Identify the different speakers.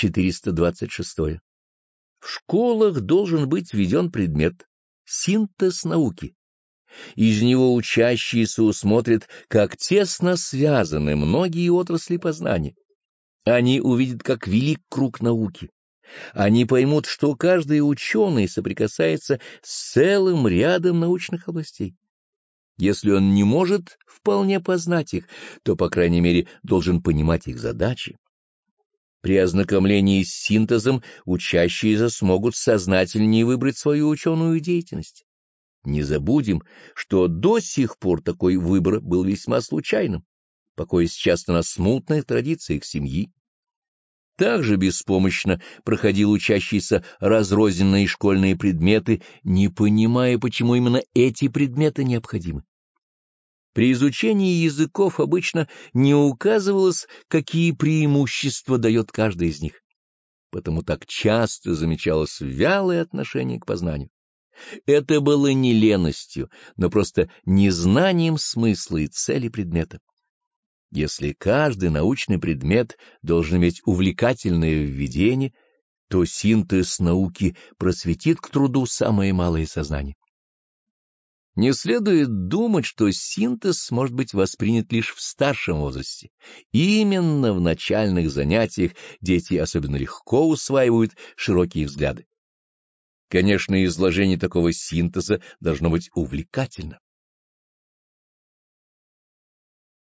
Speaker 1: 426. В школах должен быть введен предмет «Синтез науки». Из него учащиеся усмотрят, как тесно связаны многие отрасли познания. Они увидят, как велик круг науки. Они поймут, что каждый ученый соприкасается с целым рядом научных областей. Если он не может вполне познать их, то, по крайней мере, должен понимать их задачи. При ознакомлении с синтезом учащиеся смогут сознательнее выбрать свою ученую деятельность. Не забудем, что до сих пор такой выбор был весьма случайным, покоясь часто на смутных традициях семьи. Также беспомощно проходил учащийся разрозненные школьные предметы, не понимая, почему именно эти предметы необходимы. При изучении языков обычно не указывалось, какие преимущества дает каждый из них, потому так часто замечалось вялое отношение к познанию. Это было не леностью, но просто незнанием смысла и цели предмета. Если каждый научный предмет должен иметь увлекательное введение, то синтез науки просветит к труду самое малое сознание. Не следует думать, что синтез может быть воспринят лишь в старшем возрасте. Именно в начальных занятиях дети особенно легко усваивают широкие взгляды. Конечно, изложение такого синтеза должно быть увлекательно.